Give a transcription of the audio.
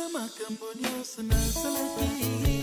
naza makambo nyonso nasalaki